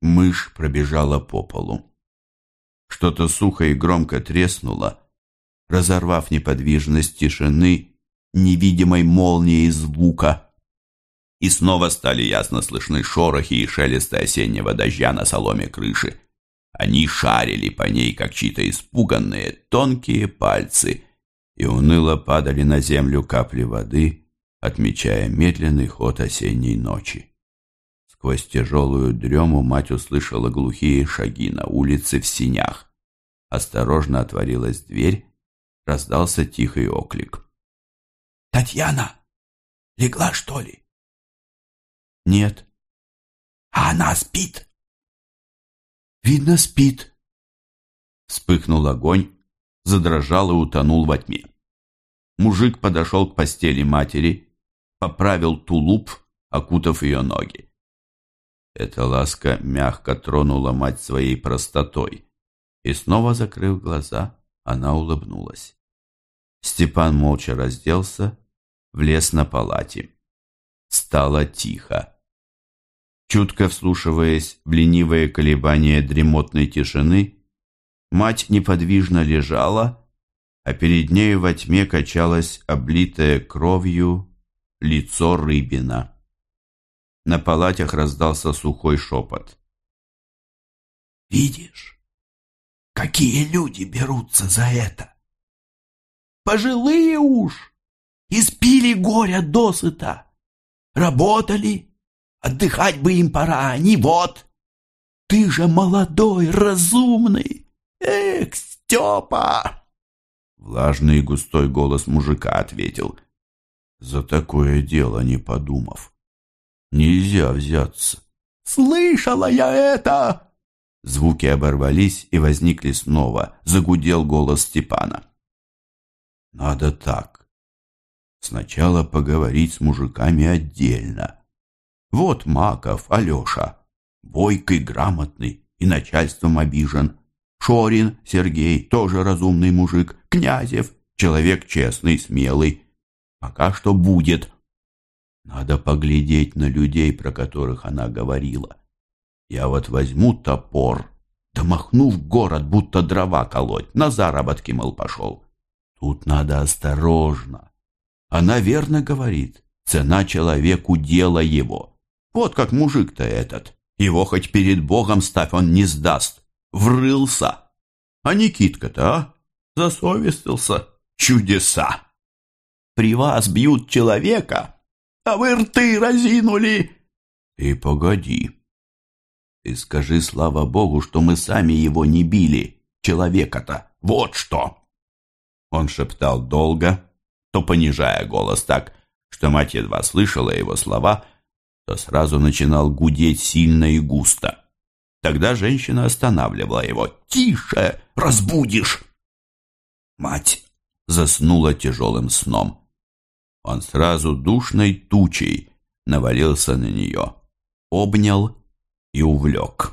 Мышь пробежала по полу. Что-то сухо и громко треснуло, разорвав неподвижность тишины невидимой молнией звука. И снова стали ясно слышны шорохи и шелесты осеннего дождя на соломе крыши. Они шарили по ней, как чьи-то испуганные, тонкие пальцы, и уныло падали на землю капли воды, отмечая медленный ход осенней ночи. Сквозь тяжелую дрему мать услышала глухие шаги на улице в синях. Осторожно отворилась дверь, раздался тихий оклик. «Татьяна! Легла, что ли?» «Нет». «А она спит?» «Видно, спит». Вспыхнул огонь, задрожал и утонул во тьме. Мужик подошел к постели матери, поправил тулуп, окутав ее ноги. Эта ласка мягко тронула мать своей простотой, и снова, закрыв глаза, она улыбнулась. Степан молча разделся, влез на палате. Стало тихо. Чутко вслушиваясь в ленивые колебания дремотной тишины, мать неподвижно лежала, а перед нею во тьме качалось облитое кровью лицо Рыбина. На палатях раздался сухой шепот. «Видишь, какие люди берутся за это? Пожилые уж, испили горя досыта, работали, отдыхать бы им пора, а не вот. Ты же молодой, разумный, эх, Степа!» Влажный и густой голос мужика ответил. «За такое дело не подумав». Нельзя взяться. «Слышала я это!» Звуки оборвались и возникли снова. Загудел голос Степана. «Надо так. Сначала поговорить с мужиками отдельно. Вот Маков, Алеша, бойкий, грамотный и начальством обижен. Шорин Сергей, тоже разумный мужик. Князев, человек честный, смелый. Пока что будет. Надо поглядеть на людей, про которых она говорила. Я вот возьму топор, да махну в город, будто дрова колоть, на заработки, мол, пошел. Тут надо осторожно. Она верно говорит, цена человеку – дело его. Вот как мужик-то этот. Его хоть перед Богом ставь, он не сдаст. Врылся. А Никитка-то, а? Засовестился. Чудеса. При вас бьют человека, а вы рты разинули!» «И погоди. Ты скажи, слава богу, что мы сами его не били, человека-то. Вот что!» Он шептал долго, то понижая голос так, что мать едва слышала его слова, то сразу начинал гудеть сильно и густо. Тогда женщина останавливала его. «Тише! Разбудишь!» Мать заснула тяжелым сном. Он сразу душной тучей навалился на нее, обнял и увлек.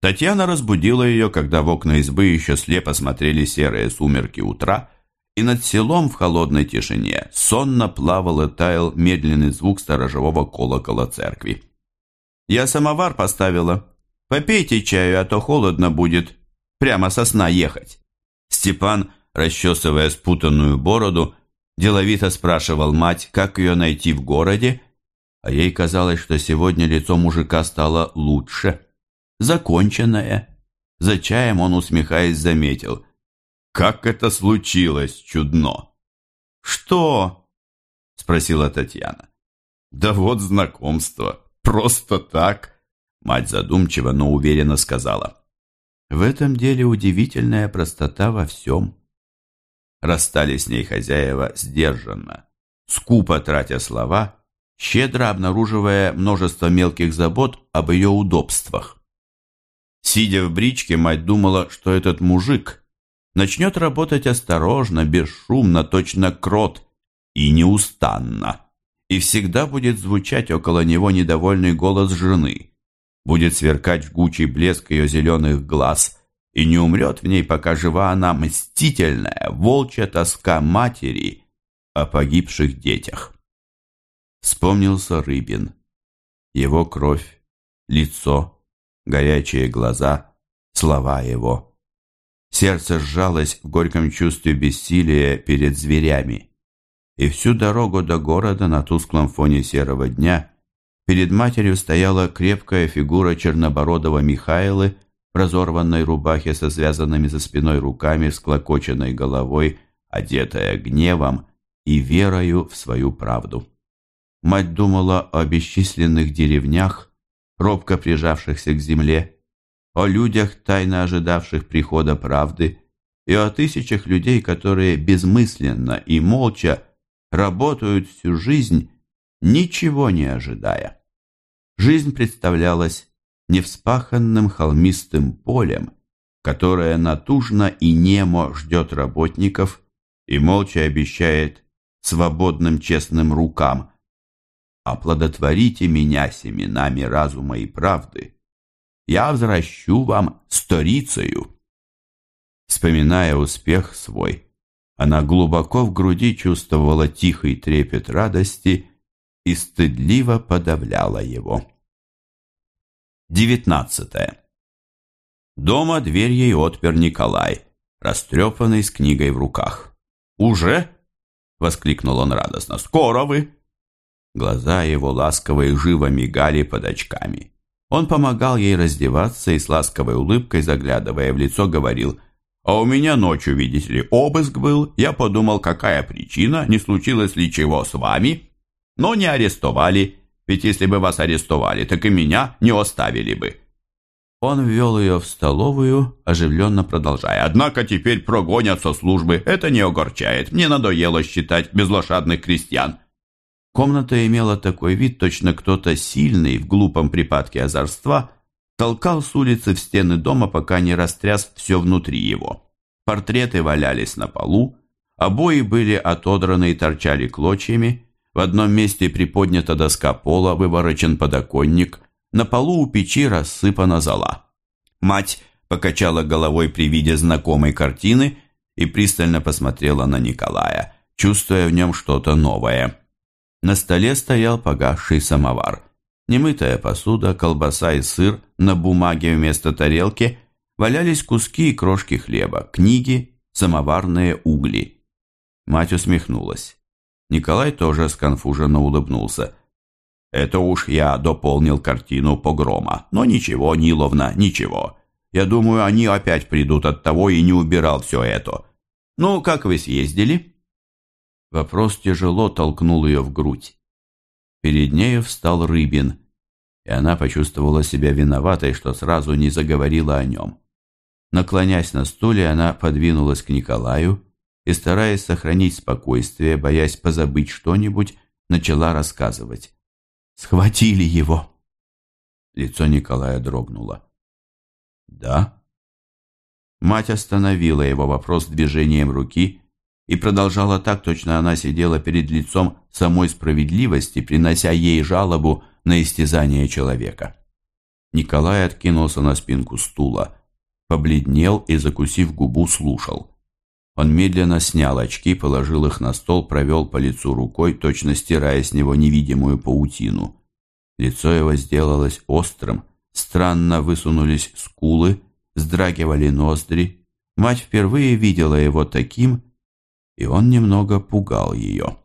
Татьяна разбудила ее, когда в окна избы еще слепо смотрели серые сумерки утра, и над селом в холодной тишине сонно плавал и таял медленный звук сторожевого колокола церкви. «Я самовар поставила. Попейте чаю, а то холодно будет. Прямо со сна ехать». Степан, расчесывая спутанную бороду, Деловито спрашивал мать, как ее найти в городе, а ей казалось, что сегодня лицо мужика стало лучше, законченное. За чаем он, усмехаясь, заметил. «Как это случилось, чудно!» «Что?» — спросила Татьяна. «Да вот знакомство. Просто так!» Мать задумчиво, но уверенно сказала. «В этом деле удивительная простота во всем. Расстались с ней хозяева сдержанно, скупо тратя слова, щедро обнаруживая множество мелких забот об ее удобствах. Сидя в бричке, мать думала, что этот мужик начнет работать осторожно, бесшумно, точно крот и неустанно. И всегда будет звучать около него недовольный голос жены. Будет сверкать жгучий блеск ее зеленых глаз – и не умрет в ней, пока жива она мстительная, волчья тоска матери о погибших детях. Вспомнился Рыбин. Его кровь, лицо, горячие глаза, слова его. Сердце сжалось в горьком чувстве бессилия перед зверями. И всю дорогу до города на тусклом фоне серого дня перед матерью стояла крепкая фигура чернобородого Михаилы разорванной рубахе со связанными за спиной руками, с клокоченной головой, одетая гневом и верою в свою правду. Мать думала о бесчисленных деревнях, робко прижавшихся к земле, о людях, тайно ожидавших прихода правды, и о тысячах людей, которые безмысленно и молча работают всю жизнь, ничего не ожидая. Жизнь представлялась невспаханным холмистым полем, которое натужно и немо ждет работников и молча обещает свободным честным рукам «Оплодотворите меня семенами разума и правды, я возвращу вам сторицею». Вспоминая успех свой, она глубоко в груди чувствовала тихий трепет радости и стыдливо подавляла его. Девятнадцатое. Дома дверь ей отпер Николай, растрепанный с книгой в руках. «Уже?» — воскликнул он радостно. «Скоро вы!» Глаза его ласково и живо мигали под очками. Он помогал ей раздеваться и с ласковой улыбкой, заглядывая в лицо, говорил «А у меня ночью, видите ли, обыск был. Я подумал, какая причина, не случилось ли чего с вами. Но не арестовали. Ведь если бы вас арестовали, так и меня не оставили бы». Он ввел ее в столовую, оживленно продолжая. «Однако теперь прогонят со службы. Это не огорчает. Мне надоело считать безлошадных крестьян». Комната имела такой вид, точно кто-то сильный в глупом припадке озорства толкал с улицы в стены дома, пока не растряс все внутри его. Портреты валялись на полу, обои были отодраны и торчали клочьями, в одном месте приподнята доска пола, выворочен подоконник, на полу у печи рассыпана зола. Мать покачала головой при виде знакомой картины и пристально посмотрела на Николая, чувствуя в нем что-то новое. На столе стоял погасший самовар. Немытая посуда, колбаса и сыр, на бумаге вместо тарелки валялись куски и крошки хлеба, книги, самоварные угли. Мать усмехнулась. Николай тоже сконфуженно улыбнулся. «Это уж я дополнил картину погрома. Но ничего, Ниловна, ничего. Я думаю, они опять придут от того и не убирал все это. Ну, как вы съездили?» Вопрос тяжело толкнул ее в грудь. Перед нею встал Рыбин, и она почувствовала себя виноватой, что сразу не заговорила о нем. Наклонясь на стуле, она подвинулась к Николаю и, стараясь сохранить спокойствие, боясь позабыть что-нибудь, начала рассказывать. «Схватили его!» Лицо Николая дрогнуло. «Да?» Мать остановила его вопрос движением руки и продолжала так, точно она сидела перед лицом самой справедливости, принося ей жалобу на истязание человека. Николай откинулся на спинку стула, побледнел и, закусив губу, слушал. Он медленно снял очки, положил их на стол, провел по лицу рукой, точно стирая с него невидимую паутину. Лицо его сделалось острым, странно высунулись скулы, сдрагивали ноздри. Мать впервые видела его таким, и он немного пугал ее.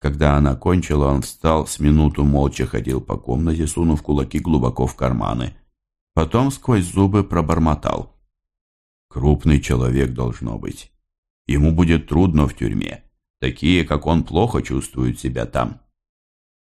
Когда она кончила, он встал, с минуту молча ходил по комнате, сунув кулаки глубоко в карманы. Потом сквозь зубы пробормотал. «Крупный человек должно быть. Ему будет трудно в тюрьме. Такие, как он, плохо чувствуют себя там.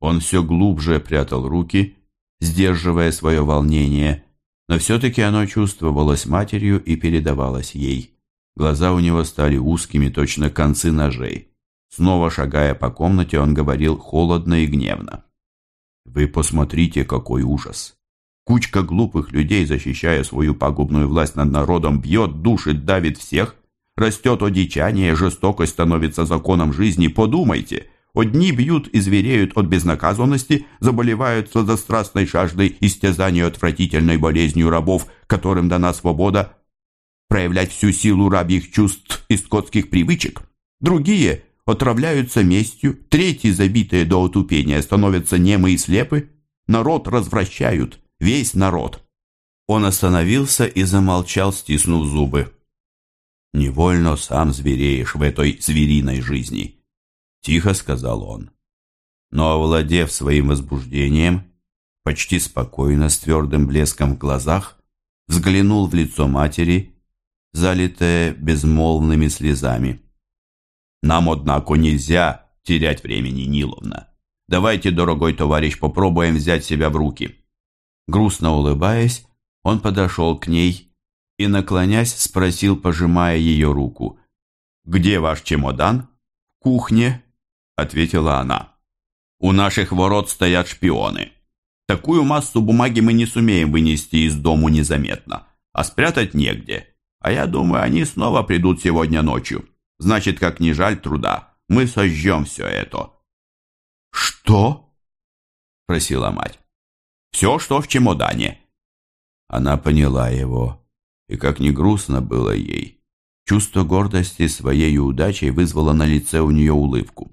Он все глубже прятал руки, сдерживая свое волнение, но все-таки оно чувствовалось матерью и передавалось ей. Глаза у него стали узкими, точно концы ножей. Снова шагая по комнате, он говорил холодно и гневно. «Вы посмотрите, какой ужас! Кучка глупых людей, защищая свою пагубную власть над народом, бьет, душит, давит всех, Растет одичание, жестокость становится законом жизни. Подумайте, одни бьют и звереют от безнаказанности, заболевают сладострастной жаждой, истязанию отвратительной болезнью рабов, которым дана свобода, проявлять всю силу рабьих чувств и скотских привычек. Другие отравляются местью, третьи, забитые до отупения, становятся немы и слепы. Народ развращают, весь народ. Он остановился и замолчал, стиснув зубы. «Невольно сам звереешь в этой звериной жизни», — тихо сказал он. Но, овладев своим возбуждением, почти спокойно, с твердым блеском в глазах, взглянул в лицо матери, залитое безмолвными слезами. «Нам, однако, нельзя терять времени, Ниловна. Давайте, дорогой товарищ, попробуем взять себя в руки». Грустно улыбаясь, он подошел к ней и, наклонясь, спросил, пожимая ее руку. «Где ваш чемодан?» «В кухне», — ответила она. «У наших ворот стоят шпионы. Такую массу бумаги мы не сумеем вынести из дому незаметно, а спрятать негде. А я думаю, они снова придут сегодня ночью. Значит, как не жаль труда, мы сожжем все это». «Что?» – просила мать. «Все, что в чемодане». Она поняла его, и как ни грустно было ей, чувство гордости своей удачей вызвало на лице у нее улыбку.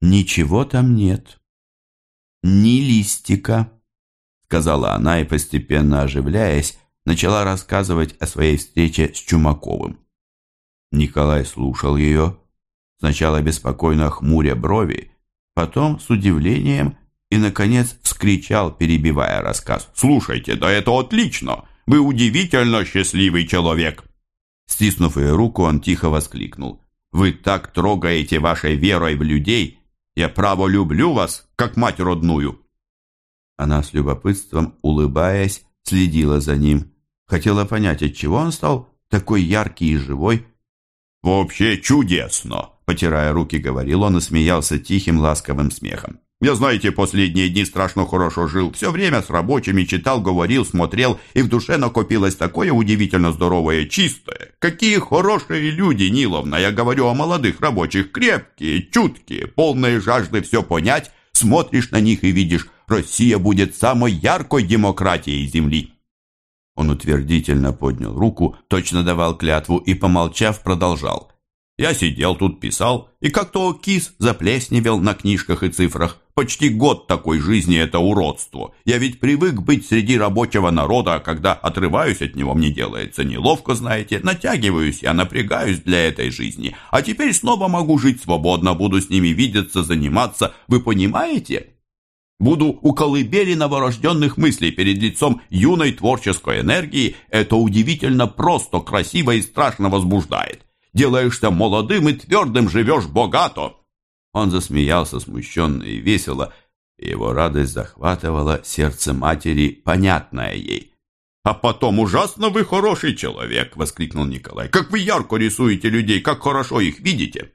«Ничего там нет. Ни листика», — сказала она и, постепенно оживляясь, начала рассказывать о своей встрече с Чумаковым. Николай слушал ее, сначала беспокойно хмуря брови, потом с удивлением и, наконец, вскричал, перебивая рассказ. «Слушайте, да это отлично! Вы удивительно счастливый человек!» Стиснув ее руку, он тихо воскликнул. «Вы так трогаете вашей верой в людей! Я право люблю вас, как мать родную!» Она с любопытством, улыбаясь, следила за ним. Хотела понять, отчего он стал такой яркий и живой. «Вообще чудесно!» Потирая руки, говорил он и смеялся тихим, ласковым смехом. Я, знаете, последние дни страшно хорошо жил. Все время с рабочими читал, говорил, смотрел, и в душе накопилось такое удивительно здоровое, чистое. Какие хорошие люди, Ниловна. Я говорю о молодых рабочих, крепкие, чуткие, полные жажды все понять. Смотришь на них и видишь, Россия будет самой яркой демократией Земли. Он утвердительно поднял руку, точно давал клятву и, помолчав, продолжал. Я сидел тут, писал, и как-то кис заплесневел на книжках и цифрах. Почти год такой жизни – это уродство. Я ведь привык быть среди рабочего народа, а когда отрываюсь от него, мне делается неловко, знаете. Натягиваюсь я, напрягаюсь для этой жизни. А теперь снова могу жить свободно, буду с ними видеться, заниматься. Вы понимаете? Буду у колыбели новорожденных мыслей перед лицом юной творческой энергии. Это удивительно просто, красиво и страшно возбуждает. Делаешься молодым и твердым, живешь богато. Он засмеялся смущенно и весело, и его радость захватывала сердце матери, понятное ей. «А потом ужасно вы хороший человек!» — воскликнул Николай. «Как вы ярко рисуете людей, как хорошо их видите!»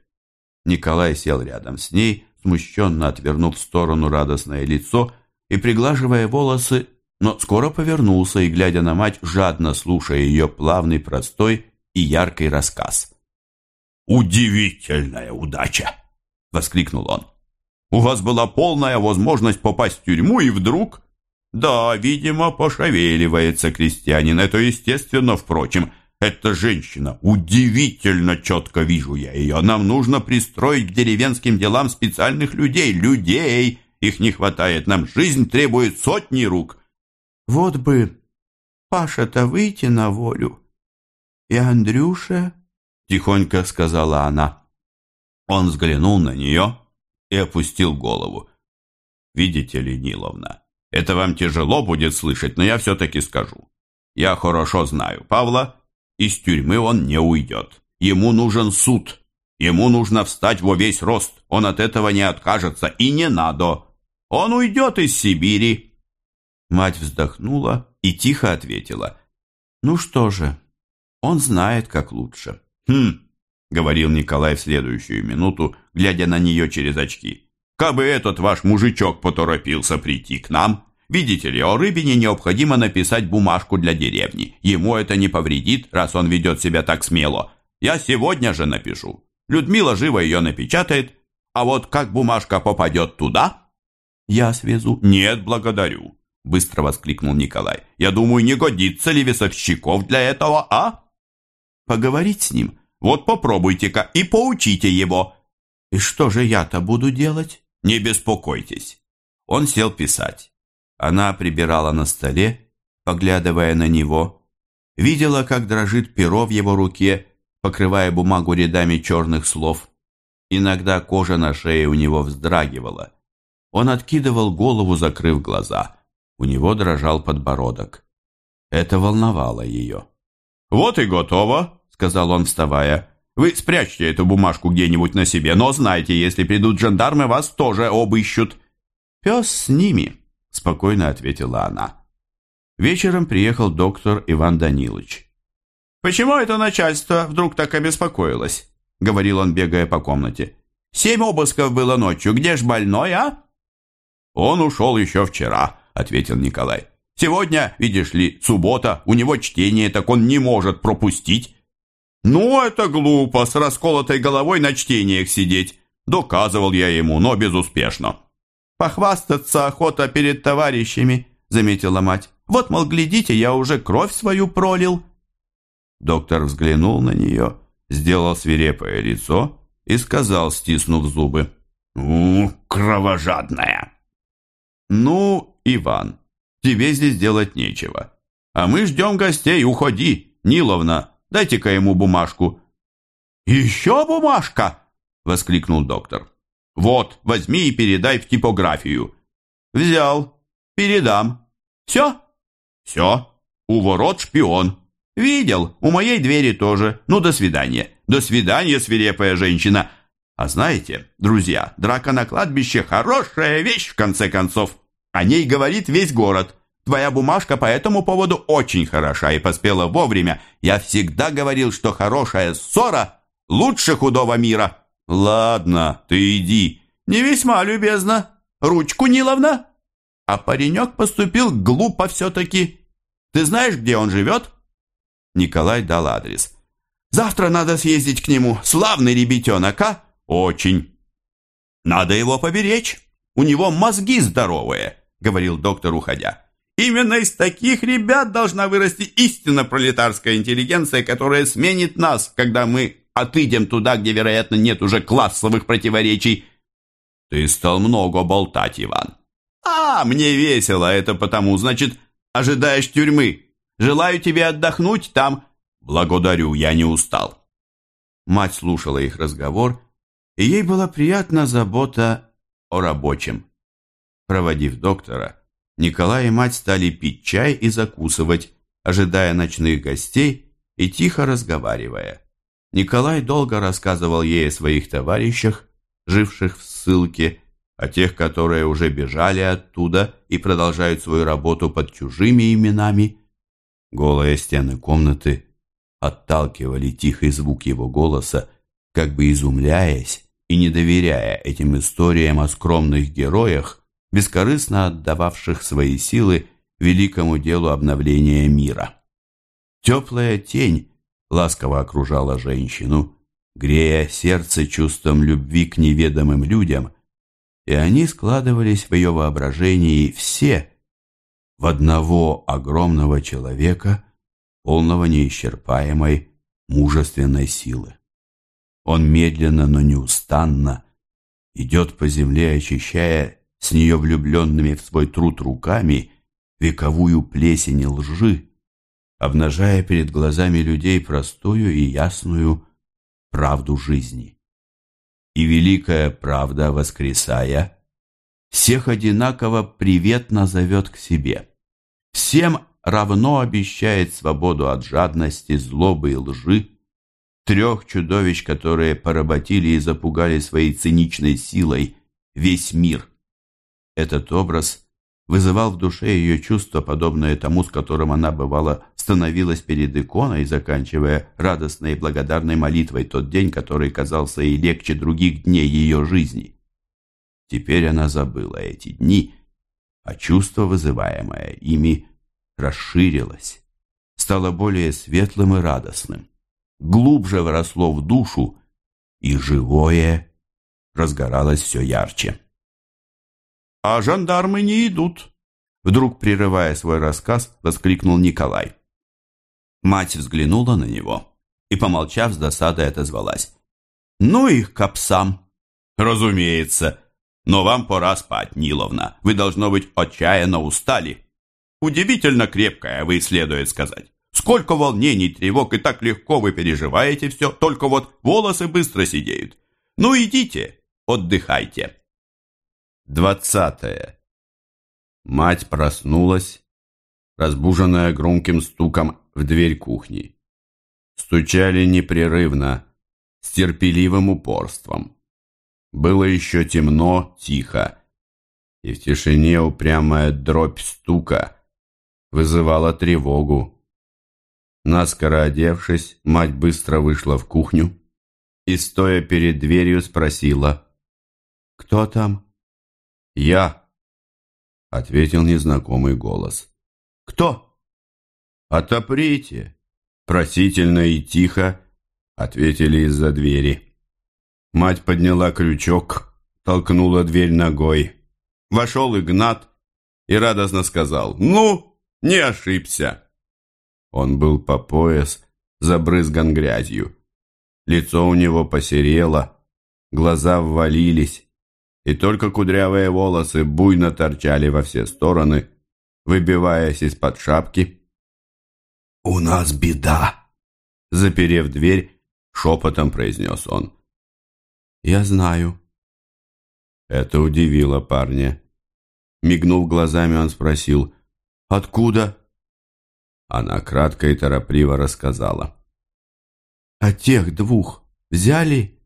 Николай сел рядом с ней, смущенно отвернув в сторону радостное лицо и приглаживая волосы, но скоро повернулся и, глядя на мать, жадно слушая ее плавный, простой и яркий рассказ. «Удивительная удача!» — воскликнул он. «У вас была полная возможность попасть в тюрьму, и вдруг...» «Да, видимо, пошевеливается крестьянин. Это естественно, впрочем. Эта женщина, удивительно четко вижу я ее. Нам нужно пристроить к деревенским делам специальных людей. Людей! Их не хватает. Нам жизнь требует сотни рук». «Вот бы Паша-то выйти на волю. И Андрюша...» — тихонько сказала она. Он взглянул на нее и опустил голову. «Видите ли, Ниловна, это вам тяжело будет слышать, но я все-таки скажу. Я хорошо знаю Павла, из тюрьмы он не уйдет. Ему нужен суд. Ему нужно встать во весь рост. Он от этого не откажется, и не надо. Он уйдет из Сибири». Мать вздохнула и тихо ответила. «Ну что же, он знает, как лучше». «Хм, — говорил Николай в следующую минуту, глядя на нее через очки. «Кабы этот ваш мужичок поторопился прийти к нам, видите ли, о Рыбине необходимо написать бумажку для деревни. Ему это не повредит, раз он ведет себя так смело. Я сегодня же напишу. Людмила живо ее напечатает, а вот как бумажка попадет туда?» «Я свезу». «Нет, благодарю», — быстро воскликнул Николай. «Я думаю, не годится ли весовщиков для этого, а?» «Поговорить с ним?» Вот попробуйте-ка и поучите его. И что же я-то буду делать? Не беспокойтесь. Он сел писать. Она прибирала на столе, поглядывая на него. Видела, как дрожит перо в его руке, покрывая бумагу рядами черных слов. Иногда кожа на шее у него вздрагивала. Он откидывал голову, закрыв глаза. У него дрожал подбородок. Это волновало ее. «Вот и готово», — сказал он, вставая. «Вы спрячьте эту бумажку где-нибудь на себе, но знайте, если придут жандармы, вас тоже обыщут». «Пес с ними», — спокойно ответила она. Вечером приехал доктор Иван Данилович. «Почему это начальство вдруг так обеспокоилось?» — говорил он, бегая по комнате. «Семь обысков было ночью. Где ж больной, а?» «Он ушел еще вчера», — ответил Николай. «Сегодня, видишь ли, суббота, у него чтение, так он не может пропустить». «Ну, это глупо, с расколотой головой на чтениях сидеть», — доказывал я ему, но безуспешно. «Похвастаться охота перед товарищами», — заметила мать. «Вот, мол, глядите, я уже кровь свою пролил». Доктор взглянул на нее, сделал свирепое лицо и сказал, стиснув зубы. «У, кровожадная!» «Ну, Иван, тебе здесь делать нечего. А мы ждем гостей, уходи. Ниловна, дайте-ка ему бумажку». «Еще бумажка?» — воскликнул доктор. «Вот, возьми и передай в типографию». «Взял. Передам. Все?» «Все. У ворот шпион». «Видел. У моей двери тоже. Ну, до свидания». «До свидания, свирепая женщина». А знаете, друзья, драка на кладбище – хорошая вещь, в конце концов. О ней говорит весь город. Твоя бумажка по этому поводу очень хороша и поспела вовремя. Я всегда говорил, что хорошая ссора лучше худого мира. Ладно, ты иди. Не весьма любезно. Ручку Ниловна. А паренек поступил глупо все-таки. Ты знаешь, где он живет? Николай дал адрес. Завтра надо съездить к нему. Славный ребятенок, а? «Очень. Надо его поберечь. У него мозги здоровые», — говорил доктор, уходя. «Именно из таких ребят должна вырасти истинно пролетарская интеллигенция, которая сменит нас, когда мы отыдем туда, где, вероятно, нет уже классовых противоречий». «Ты стал много болтать, Иван». «А, мне весело, это потому, значит, ожидаешь тюрьмы. Желаю тебе отдохнуть там». «Благодарю, я не устал». Мать слушала их разговор и ей была приятна забота о рабочем. Проводив доктора, Николай и мать стали пить чай и закусывать, ожидая ночных гостей и тихо разговаривая. Николай долго рассказывал ей о своих товарищах, живших в ссылке, о тех, которые уже бежали оттуда и продолжают свою работу под чужими именами. Голые стены комнаты отталкивали тихий звук его голоса, как бы изумляясь, и не доверяя этим историям о скромных героях, бескорыстно отдававших свои силы великому делу обновления мира. Теплая тень ласково окружала женщину, грея сердце чувством любви к неведомым людям, и они складывались в ее воображении все в одного огромного человека, полного неисчерпаемой мужественной силы. Он медленно, но неустанно идет по земле, очищая с нее влюбленными в свой труд руками вековую плесень лжи, обнажая перед глазами людей простую и ясную правду жизни. И великая правда, воскресая, всех одинаково приветно зовет к себе. Всем равно обещает свободу от жадности, злобы и лжи, трех чудовищ, которые поработили и запугали своей циничной силой весь мир. Этот образ вызывал в душе ее чувство, подобное тому, с которым она, бывало, становилась перед иконой, заканчивая радостной и благодарной молитвой тот день, который казался ей легче других дней ее жизни. Теперь она забыла эти дни, а чувство, вызываемое ими, расширилось, стало более светлым и радостным глубже вросло в душу, и живое разгоралось все ярче. «А жандармы не идут!» Вдруг, прерывая свой рассказ, воскликнул Николай. Мать взглянула на него и, помолчав, с досадой отозвалась. «Ну их капсам!» «Разумеется! Но вам пора спать, Ниловна. Вы, должно быть, отчаянно устали!» Удивительно крепкая вы, следует сказать. Сколько волнений, тревог, и так легко вы переживаете все, только вот волосы быстро сидеют. Ну идите, отдыхайте. Двадцатое. Мать проснулась, разбуженная громким стуком в дверь кухни. Стучали непрерывно, с терпеливым упорством. Было еще темно, тихо, и в тишине упрямая дробь стука вызывала тревогу. Наскоро одевшись, мать быстро вышла в кухню и, стоя перед дверью, спросила «Кто там?» «Я», — ответил незнакомый голос. «Кто?» «Отоприте!» Просительно и тихо ответили из-за двери. Мать подняла крючок, толкнула дверь ногой. Вошел Игнат и радостно сказал «Ну, не ошибся!» Он был по пояс, забрызган грязью. Лицо у него посерело, глаза ввалились, и только кудрявые волосы буйно торчали во все стороны, выбиваясь из-под шапки. «У нас беда!» Заперев дверь, шепотом произнес он. «Я знаю». Это удивило парня. Мигнув глазами, он спросил, «Откуда?» Она кратко и торопливо рассказала. «А тех двух взяли?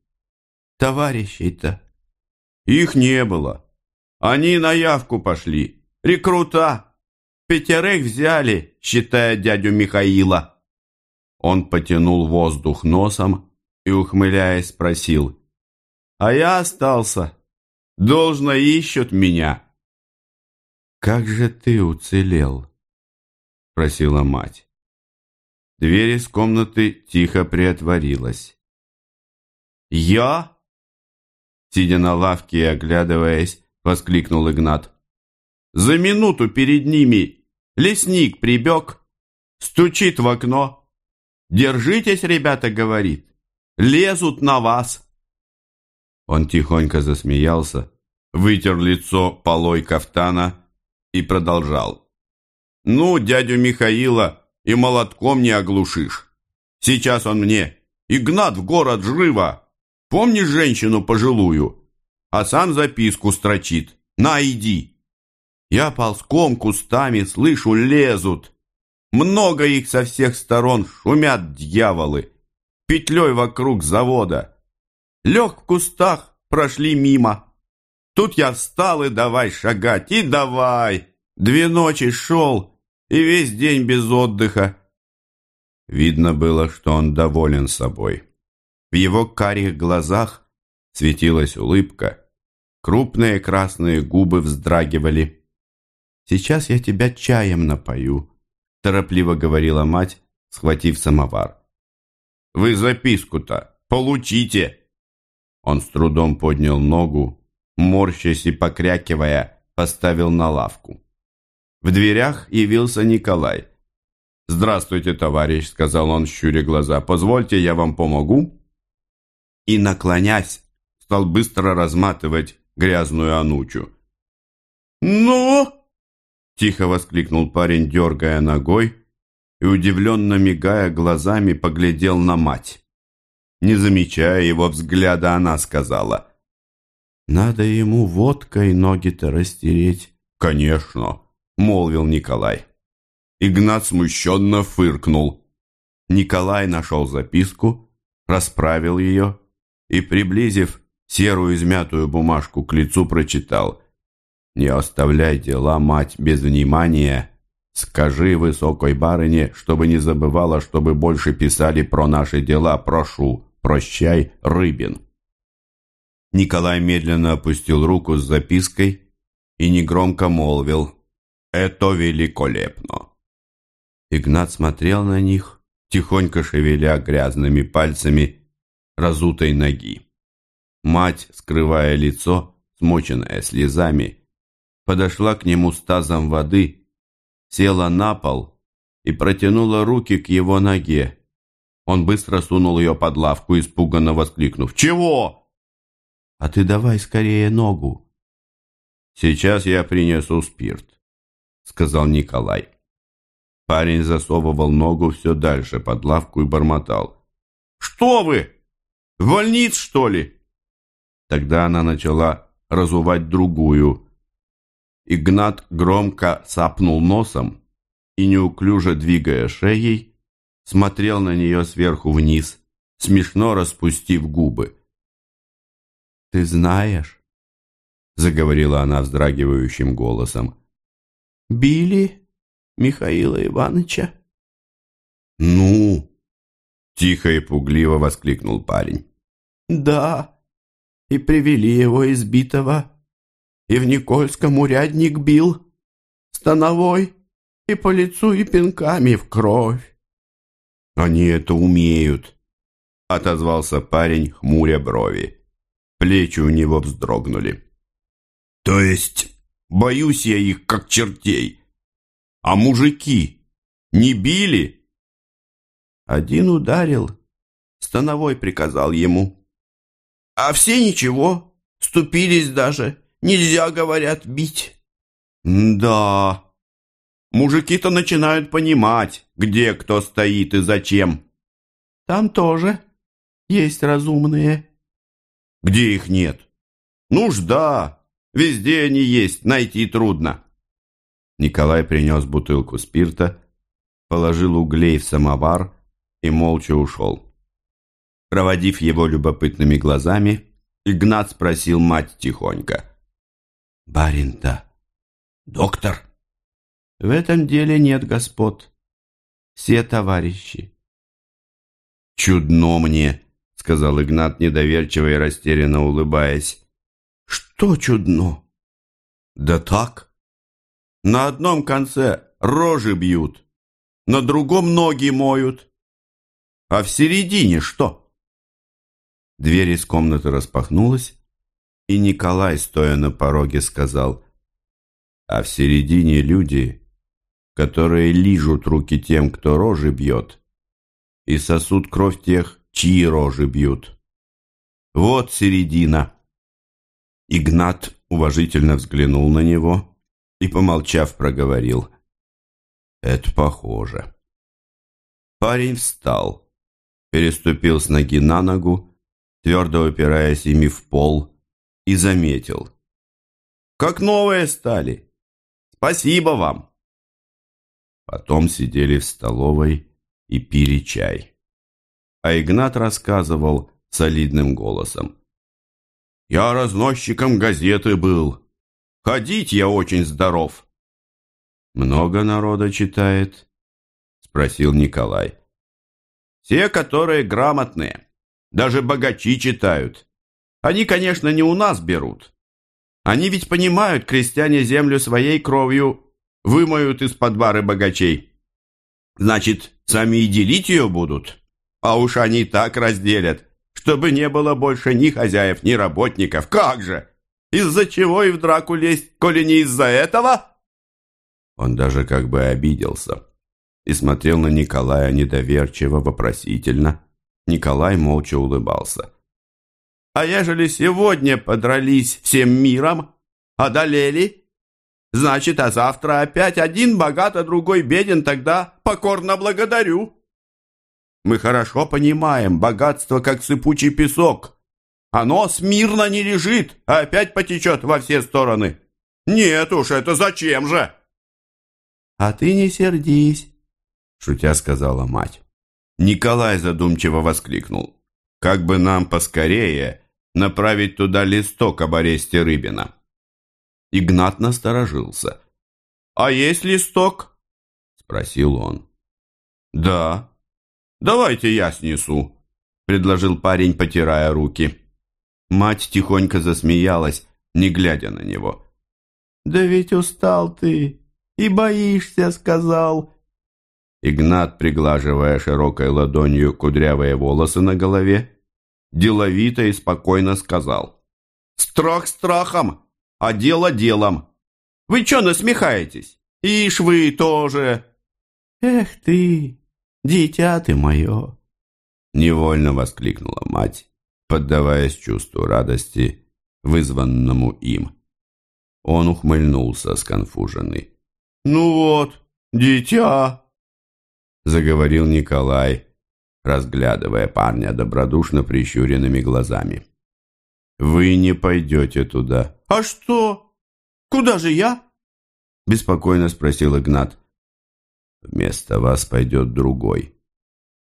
Товарищей-то?» «Их не было. Они на явку пошли. Рекрута. Пятерых взяли, считая дядю Михаила». Он потянул воздух носом и, ухмыляясь, спросил, «А я остался. Должно ищут меня». «Как же ты уцелел?» – просила мать. Дверь из комнаты тихо приотворилась. «Я?» Сидя на лавке и оглядываясь, воскликнул Игнат. «За минуту перед ними лесник прибег, стучит в окно. Держитесь, ребята, говорит, лезут на вас». Он тихонько засмеялся, вытер лицо полой кафтана и продолжал. Ну, дядю Михаила и молотком не оглушишь. Сейчас он мне. Игнат в город живо. Помнишь женщину пожилую? А сам записку строчит. На, иди. Я ползком кустами слышу, лезут. Много их со всех сторон, шумят дьяволы. Петлей вокруг завода. Лег в кустах, прошли мимо. Тут я встал и давай шагать, и давай. Две ночи шел, и весь день без отдыха. Видно было, что он доволен собой. В его карих глазах светилась улыбка, крупные красные губы вздрагивали. «Сейчас я тебя чаем напою», – торопливо говорила мать, схватив самовар. «Вы записку-то получите!» Он с трудом поднял ногу, морщась и покрякивая, поставил на лавку. В дверях явился Николай. «Здравствуйте, товарищ», — сказал он, щуря глаза. «Позвольте, я вам помогу?» И, наклонясь, стал быстро разматывать грязную анучу. «Ну?» — тихо воскликнул парень, дергая ногой, и, удивленно мигая глазами, поглядел на мать. Не замечая его взгляда, она сказала. «Надо ему водкой ноги-то растереть». «Конечно», молвил Николай. Игнат смущенно фыркнул. Николай нашел записку, расправил ее и, приблизив серую измятую бумажку к лицу, прочитал «Не оставляй дела, мать, без внимания. Скажи высокой барыне, чтобы не забывала, чтобы больше писали про наши дела. Прошу, прощай, Рыбин». Николай медленно опустил руку с запиской и негромко молвил это великолепно!» Игнат смотрел на них, тихонько шевеля грязными пальцами разутой ноги. Мать, скрывая лицо, смоченное слезами, подошла к нему с тазом воды, села на пол и протянула руки к его ноге. Он быстро сунул ее под лавку, испуганно воскликнув «Чего?» «А ты давай скорее ногу». «Сейчас я принесу спирт». сказал Николай. Парень засовывал ногу все дальше под лавку и бормотал. «Что вы? В больниц, что ли?» Тогда она начала разувать другую. Игнат громко сапнул носом и, неуклюже двигая шеей, смотрел на нее сверху вниз, смешно распустив губы. «Ты знаешь?» — заговорила она вздрагивающим голосом. «Били Михаила Ивановича?» «Ну?» — тихо и пугливо воскликнул парень. «Да, и привели его избитого, и в Никольском урядник бил, становой, и по лицу, и пинками в кровь». «Они это умеют», — отозвался парень, хмуря брови. Плечи у него вздрогнули. «То есть, боюсь я их, как чертей. А мужики не били?» Один ударил, становой приказал ему. «А все ничего, ступились даже, нельзя, говорят, бить». «Да, мужики-то начинают понимать, где кто стоит и зачем». «Там тоже есть разумные». Где их нет? Нужда. Везде они есть, найти трудно. Николай принес бутылку спирта, положил углей в самовар и молча ушел. Проводив его любопытными глазами, Игнат спросил мать тихонько. «Барин-то доктор?» «В этом деле нет господ. Все товарищи». «Чудно мне!» сказал Игнат, недоверчиво и растерянно улыбаясь. «Что чудно?» «Да так. На одном конце рожи бьют, на другом ноги моют. А в середине что?» Дверь из комнаты распахнулась, и Николай, стоя на пороге, сказал, «А в середине люди, которые лижут руки тем, кто рожи бьет, и сосут кровь тех, чьи рожи бьют. Вот середина. Игнат уважительно взглянул на него и, помолчав, проговорил. Это похоже. Парень встал, переступил с ноги на ногу, твердо упираясь ими в пол, и заметил. «Как новые стали! Спасибо вам!» Потом сидели в столовой и пили чай а Игнат рассказывал солидным голосом. «Я разносчиком газеты был. Ходить я очень здоров». «Много народа читает?» — спросил Николай. «Все, которые грамотные. Даже богачи читают. Они, конечно, не у нас берут. Они ведь понимают, крестьяне землю своей кровью вымоют из-под бары богачей. Значит, сами и делить ее будут». А уж они так разделят, чтобы не было больше ни хозяев, ни работников. Как же? Из-за чего и в драку лезть, коли не из-за этого?» Он даже как бы обиделся и смотрел на Николая недоверчиво, вопросительно. Николай молча улыбался. «А ежели сегодня подрались всем миром, одолели, значит, а завтра опять один богат, а другой беден, тогда покорно благодарю». Мы хорошо понимаем, богатство как сыпучий песок. Оно смирно не лежит, а опять потечет во все стороны. Нет уж, это зачем же? А ты не сердись, шутя сказала мать. Николай задумчиво воскликнул. Как бы нам поскорее направить туда листок об аресте Рыбина. Игнат насторожился. «А есть листок?» – спросил он. «Да», «Давайте я снесу», — предложил парень, потирая руки. Мать тихонько засмеялась, не глядя на него. «Да ведь устал ты и боишься», — сказал. Игнат, приглаживая широкой ладонью кудрявые волосы на голове, деловито и спокойно сказал. «Страх страхом, а дело делом. Вы что насмехаетесь? Ишь вы тоже!» «Эх ты!» «Дитя ты мое!» Невольно воскликнула мать, поддаваясь чувству радости, вызванному им. Он ухмыльнулся сконфуженный. Ну вот, дитя, заговорил Николай, разглядывая парня добродушно прищуренными глазами. Вы не пойдете туда. А что? Куда же я? Беспокойно спросил Игнат. Вместо вас пойдет другой.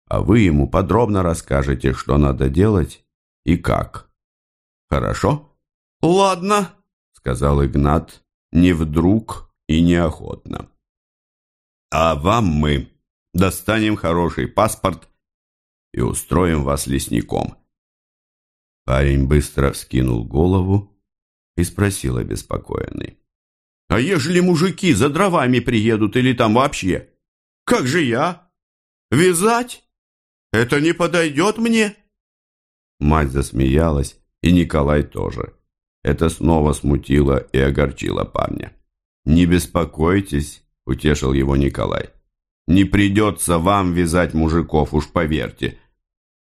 А вы ему подробно расскажете, что надо делать и как. Хорошо? Ладно, сказал Игнат, не вдруг и неохотно. А вам мы достанем хороший паспорт и устроим вас лесником. Парень быстро вскинул голову и спросил обеспокоенный. «А ежели мужики за дровами приедут или там вообще? Как же я? Вязать? Это не подойдет мне?» Мать засмеялась, и Николай тоже. Это снова смутило и огорчило парня. «Не беспокойтесь», — утешил его Николай. «Не придется вам вязать мужиков, уж поверьте».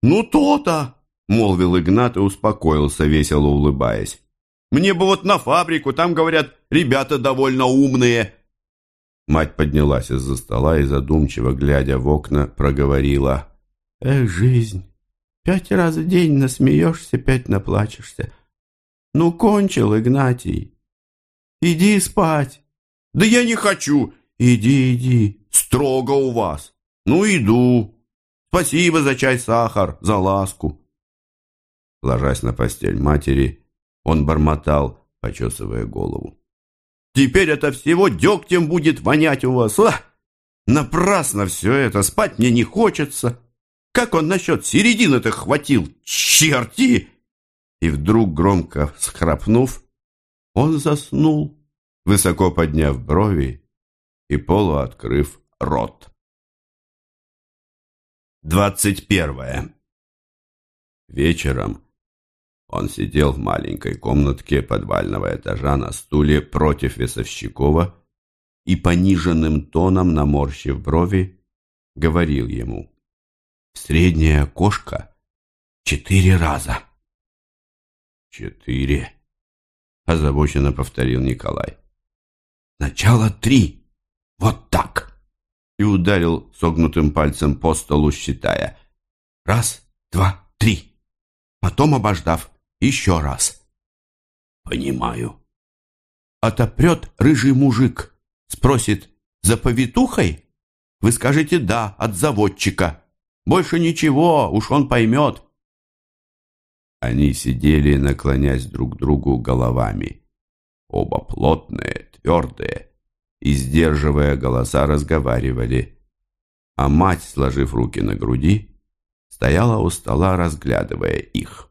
«Ну то-то!» — молвил Игнат и успокоился, весело улыбаясь. «Мне бы вот на фабрику, там, говорят, ребята довольно умные». Мать поднялась из-за стола и, задумчиво глядя в окна, проговорила. «Эх, жизнь! Пять раз в день насмеешься, пять наплачешься. Ну, кончил, Игнатий. Иди спать». «Да я не хочу!» «Иди, иди, строго у вас». «Ну, иду. Спасибо за чай, сахар, за ласку». Ложась на постель матери, он бормотал, почесывая голову. «Теперь это всего дегтем будет вонять у вас. А! Напрасно все это, спать мне не хочется. Как он насчет середины-то хватил? Черти!» И вдруг, громко схрапнув, он заснул, высоко подняв брови и полуоткрыв рот. Двадцать первое. Вечером он сидел в маленькой комнатке подвального этажа на стуле против Весовщикова и пониженным тоном, наморщив брови, говорил ему «Среднее окошко четыре раза». «Четыре», — озабоченно повторил Николай. «Начало три. Вот так!» И ударил согнутым пальцем по столу, считая. «Раз, два, три». Потом, обождав, еще раз. «Понимаю». Отопрет рыжий мужик, спросит, «За повитухой?» Вы скажете «да» от заводчика. Больше ничего, уж он поймет. Они сидели, наклонясь друг к другу головами. Оба плотные, твердые, и, сдерживая голоса, разговаривали. А мать, сложив руки на груди, стояла у стола, разглядывая их.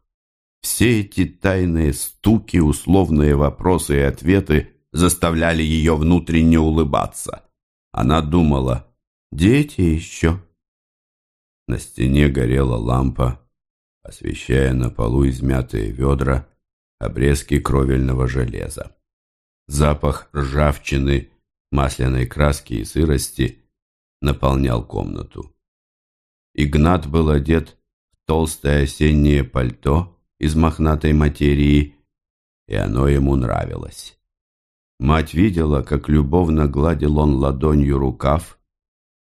Все эти тайные стуки, условные вопросы и ответы заставляли ее внутренне улыбаться. Она думала, дети еще. На стене горела лампа, освещая на полу измятые ведра, обрезки кровельного железа. Запах ржавчины, масляной краски и сырости наполнял комнату. Игнат был одет в толстое осеннее пальто из мохнатой материи, и оно ему нравилось. Мать видела, как любовно гладил он ладонью рукав,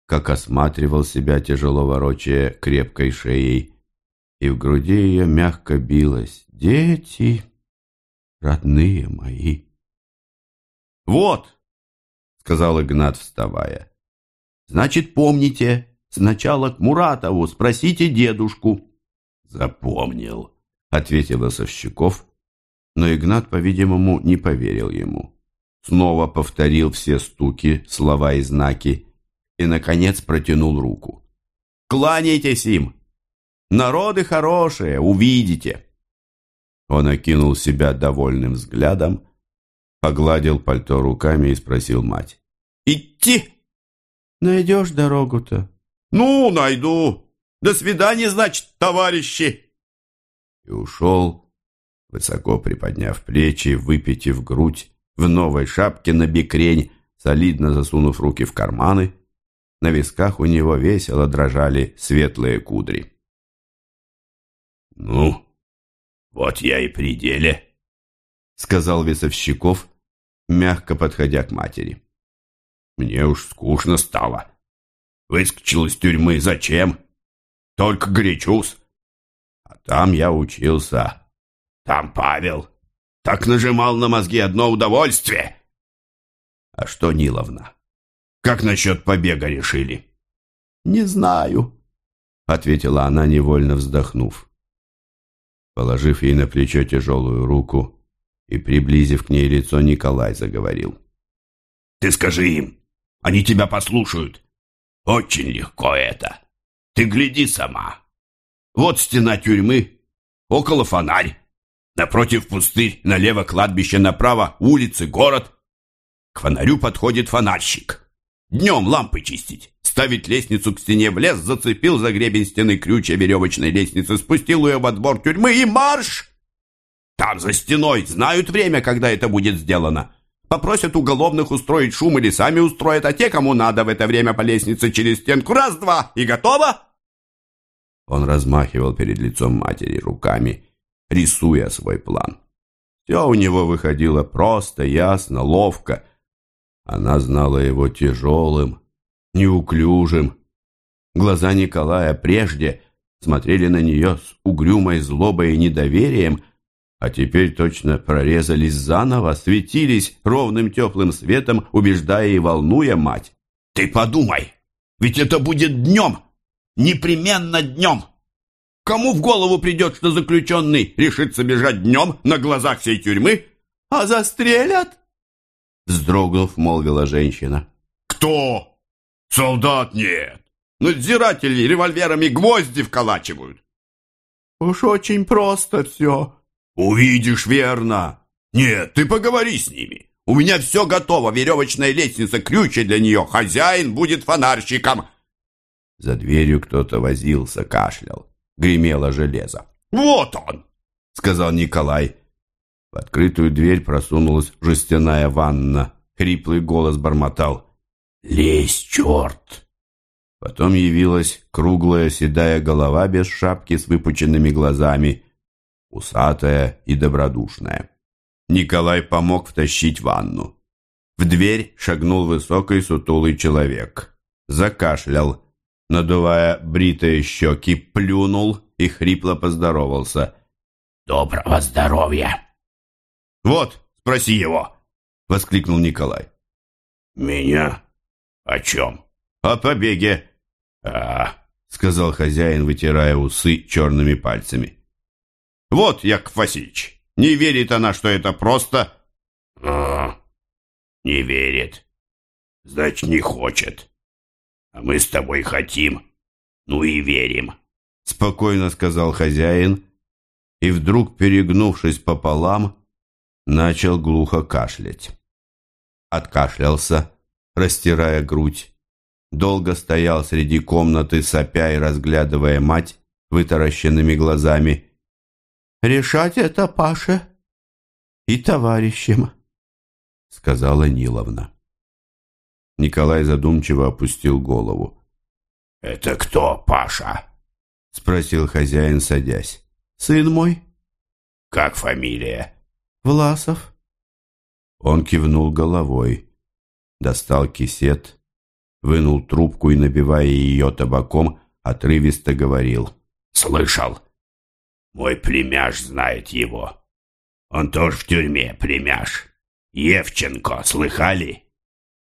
как осматривал себя, тяжело ворочая крепкой шеей, и в груди ее мягко билось «Дети, родные мои». «Вот!» — сказал Игнат, вставая. «Значит, помните, сначала к Муратову спросите дедушку». «Запомнил», — ответил Осовщиков, но Игнат, по-видимому, не поверил ему. Снова повторил все стуки, слова и знаки и, наконец, протянул руку. «Кланяйтесь им!» Народы хорошие, увидите!» Он окинул себя довольным взглядом, погладил пальто руками и спросил мать. «Идти?» «Найдешь дорогу-то?» «Ну, найду. До свидания, значит, товарищи!» И ушел, высоко приподняв плечи, выпитив грудь, в новой шапке на бекрень, солидно засунув руки в карманы. На висках у него весело дрожали светлые кудри. «Ну, вот я и при деле», — сказал Весовщиков, мягко подходя к матери. Мне уж скучно стало. Выскочил из тюрьмы. Зачем? Только горячусь. А там я учился. Там Павел. Так нажимал на мозги одно удовольствие. А что, Ниловна, как насчет побега решили? Не знаю, ответила она, невольно вздохнув. Положив ей на плечо тяжелую руку и приблизив к ней лицо, Николай заговорил. «Ты скажи им, они тебя послушают. Очень легко это. Ты гляди сама. Вот стена тюрьмы, около фонарь. Напротив пустырь, налево кладбище, направо улицы, город. К фонарю подходит фонарщик. Днем лампы чистить. Ставить лестницу к стене в лес, зацепил за гребень стены крючья веревочной лестницы, спустил ее во двор тюрьмы и марш! Там за стеной знают время, когда это будет сделано. Попросят уголовных устроить шум или сами устроят, а те, кому надо в это время по лестнице через стенку, раз-два, и готово!» Он размахивал перед лицом матери руками, рисуя свой план. Все у него выходило просто, ясно, ловко. Она знала его тяжелым, неуклюжим. Глаза Николая прежде смотрели на нее с угрюмой злобой и недоверием, а теперь точно прорезались заново, светились ровным теплым светом, убеждая и волнуя мать. «Ты подумай, ведь это будет днем, непременно днем!» Кому в голову придет, что заключенный решится бежать днем на глазах всей тюрьмы? А застрелят? Вздрогнув, молвила женщина. Кто? Солдат нет. Надзиратели револьверами гвозди вколачивают. Уж очень просто все. Увидишь, верно. Нет, ты поговори с ними. У меня все готово. Веревочная лестница, ключи для нее. Хозяин будет фонарщиком. За дверью кто-то возился, кашлял гремело железо. «Вот он!» — сказал Николай. В открытую дверь просунулась жестяная ванна. Хриплый голос бормотал. «Лезь, черт!» Потом явилась круглая седая голова без шапки с выпученными глазами, усатая и добродушная. Николай помог втащить ванну. В дверь шагнул высокий сутулый человек. Закашлял, надувая бритые щеки, плюнул и хрипло поздоровался. «Доброго здоровья!» «Вот, спроси его!» — воскликнул Николай. «Меня? О чем?» «О побеге!» «А...» — сказал хозяин, вытирая усы черными пальцами. «Вот, Яков Васильевич, не верит она, что это просто...» «А, не верит. Значит, не хочет. А мы с тобой хотим, ну и верим», — спокойно сказал хозяин, и вдруг, перегнувшись пополам, начал глухо кашлять. Откашлялся, растирая грудь. Долго стоял среди комнаты, сопя и разглядывая мать вытаращенными глазами. «Решать это Паше и товарищам», — сказала Ниловна. Николай задумчиво опустил голову. «Это кто, Паша?» — спросил хозяин, садясь. «Сын мой». «Как фамилия?» «Власов». Он кивнул головой, достал кисет, вынул трубку и, набивая ее табаком, отрывисто говорил. «Слышал. Мой племяш знает его. Он тоже в тюрьме, племяш. Евченко, слыхали?»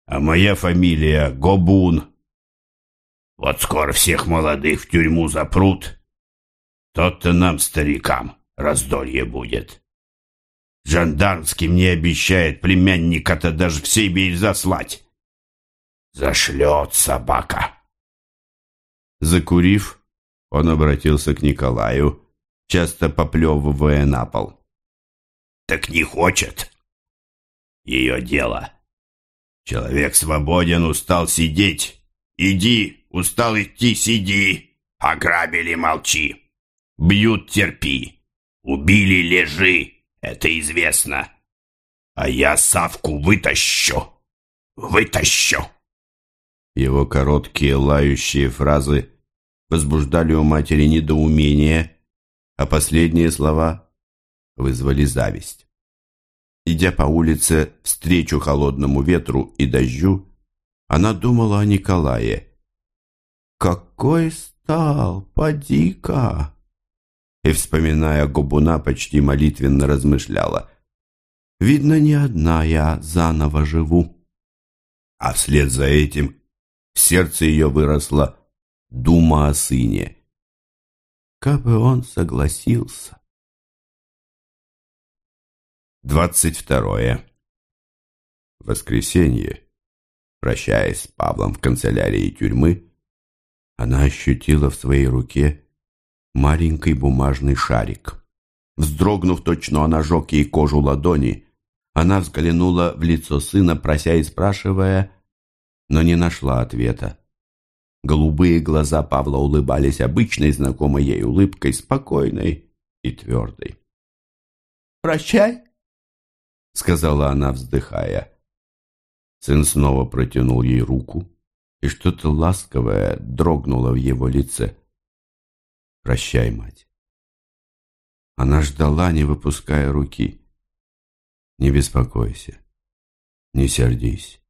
а моя фамилия Гобун. Вот скоро всех молодых в тюрьму запрут. Тот-то нам, старикам, раздолье будет. Жандармский мне обещает племянника-то даже в Сибирь заслать. Зашлет собака. Закурив, он обратился к Николаю, часто поплевывая на пол. Так не хочет. Ее дело. Человек свободен, устал сидеть. Иди, устал идти, сиди. Ограбили, молчи. Бьют, терпи. Убили, лежи. Это известно. А я Савку вытащу. Вытащу. Его короткие лающие фразы возбуждали у матери недоумение, а последние слова вызвали зависть. Идя по улице встречу холодному ветру и дождю, Она думала о Николае. «Какой стал, поди-ка!» И, вспоминая Губуна, почти молитвенно размышляла. «Видно, не одна я заново живу». А вслед за этим в сердце ее выросла дума о сыне. Как бы он согласился. Двадцать второе. Воскресенье. Прощаясь с Павлом в канцелярии тюрьмы, она ощутила в своей руке маленький бумажный шарик. Вздрогнув точно о ножок ей кожу ладони, она взглянула в лицо сына, прося и спрашивая, но не нашла ответа. Голубые глаза Павла улыбались обычной знакомой ей улыбкой, спокойной и твердой. «Прощай», — сказала она, вздыхая. Сын снова протянул ей руку, и что-то ласковое дрогнуло в его лице. «Прощай, мать». Она ждала, не выпуская руки. «Не беспокойся, не сердись»,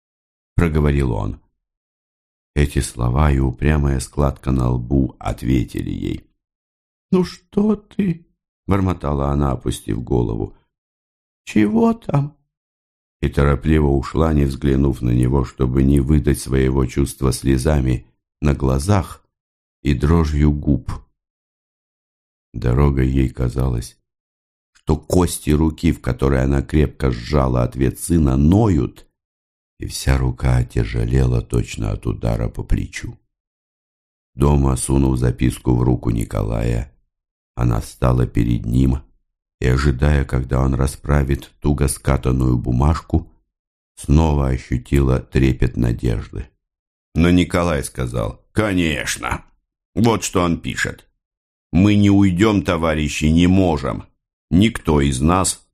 — проговорил он. Эти слова и упрямая складка на лбу ответили ей. «Ну что ты?» — бормотала она, опустив голову. «Чего там?» И торопливо ушла, не взглянув на него, чтобы не выдать своего чувства слезами на глазах и дрожью губ. Дорогой ей казалось, что кости руки, в которой она крепко сжала ответ сына, ноют, и вся рука отяжелела точно от удара по плечу. Дома, сунув записку в руку Николая, она встала перед ним и, ожидая, когда он расправит туго скатанную бумажку, снова ощутила трепет надежды. Но Николай сказал, «Конечно! Вот что он пишет. Мы не уйдем, товарищи, не можем. Никто из нас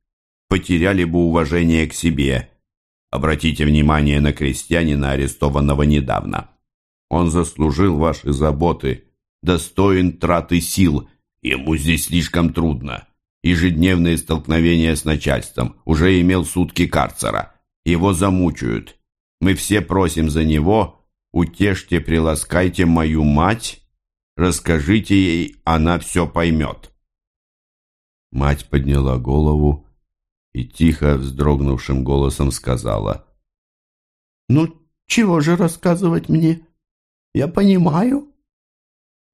потеряли бы уважение к себе. Обратите внимание на крестьянина, арестованного недавно. Он заслужил ваши заботы, достоин траты сил. Ему здесь слишком трудно. Ежедневные столкновения с начальством. Уже имел сутки карцера. Его замучают. Мы все просим за него. Утешьте, приласкайте мою мать. Расскажите ей, она все поймет. Мать подняла голову и тихо, вздрогнувшим голосом сказала. «Ну, чего же рассказывать мне? Я понимаю».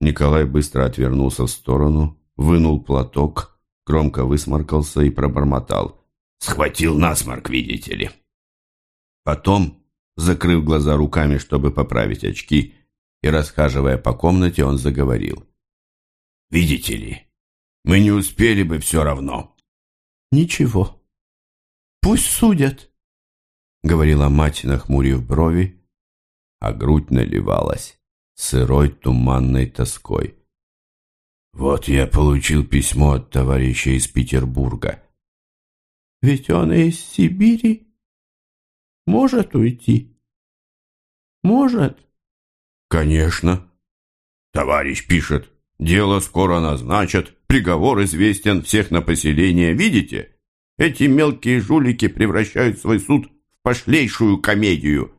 Николай быстро отвернулся в сторону, вынул платок, громко высморкался и пробормотал. «Схватил насморк, видите ли». Потом, закрыв глаза руками, чтобы поправить очки, и расхаживая по комнате, он заговорил. «Видите ли, мы не успели бы все равно». «Ничего. Пусть судят», — говорила мать, нахмурив брови, а грудь наливалась сырой туманной тоской. «Вот я получил письмо от товарища из Петербурга». «Ведь он из Сибири может уйти. Может». «Конечно». Товарищ пишет, дело скоро назначат, приговор известен, всех на поселение. Видите? Эти мелкие жулики превращают свой суд в пошлейшую комедию.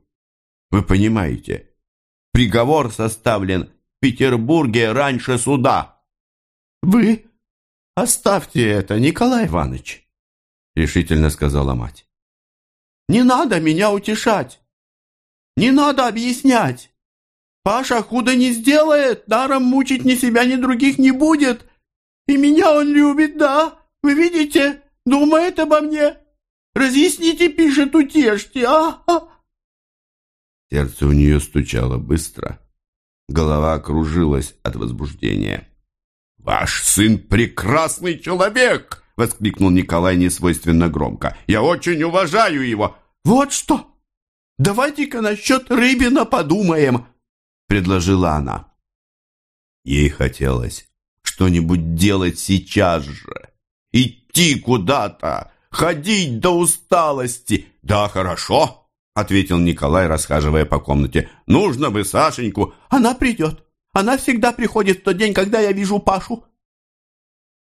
Вы понимаете? Приговор составлен в Петербурге раньше суда. Вы оставьте это, Николай Иванович, решительно сказала мать. Не надо меня утешать. Не надо объяснять. Паша худо не сделает, даром мучить ни себя, ни других не будет. И меня он любит, да? Вы видите? Думает обо мне. Разъясните, пишет, утешьте, а? а? Сердце у нее стучало быстро. Голова кружилась от возбуждения. «Ваш сын прекрасный человек!» — воскликнул Николай несвойственно громко. «Я очень уважаю его!» «Вот что! Давайте-ка насчет Рыбина подумаем!» — предложила она. Ей хотелось что-нибудь делать сейчас же. Идти куда-то, ходить до усталости. Да, хорошо, ответил Николай, расхаживая по комнате. Нужно бы Сашеньку. Она придет. Она всегда приходит в тот день, когда я вижу Пашу.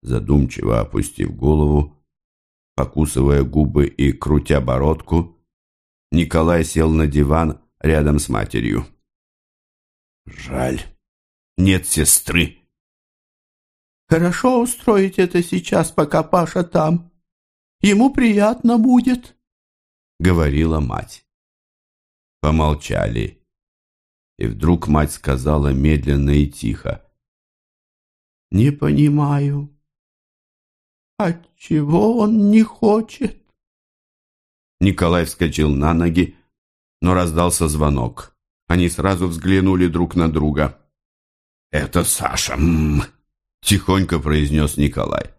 Задумчиво опустив голову, покусывая губы и крутя бородку, Николай сел на диван, рядом с матерью. Жаль, нет сестры. Хорошо устроить это сейчас, пока Паша там. Ему приятно будет, — говорила мать. Помолчали. И вдруг мать сказала медленно и тихо. «Не понимаю, отчего он не хочет?» Николай вскочил на ноги, но раздался звонок. Они сразу взглянули друг на друга. «Это Саша!» Тихонько произнес Николай.